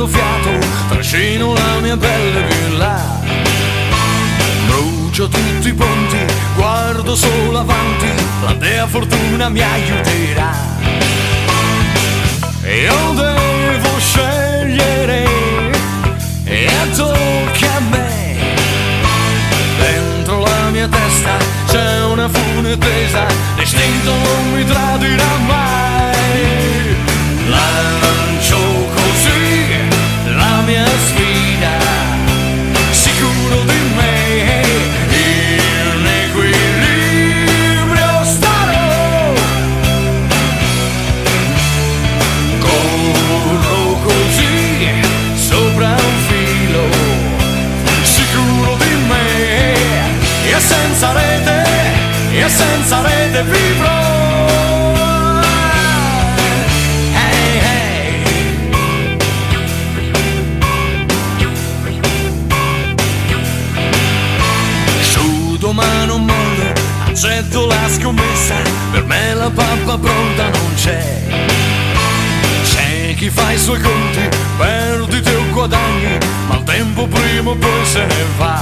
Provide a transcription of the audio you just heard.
E prendo fiato, trascino la mia pelle più in là. Brucio tutti i ponti, guardo solo avanti, la dea fortuna mi aiuterà. Io devo scegliere e tocca a me. Dentro la mia testa c'è una fune tesa, l'istinto non mi tradirà mai. Senza rete vivrò. Hey, hey. Sudo ma accetto la scommessa, per me la pappa pronta non c'è. C'è chi fa i suoi conti, perdite o guadagni, ma il tempo prima o poi se ne va.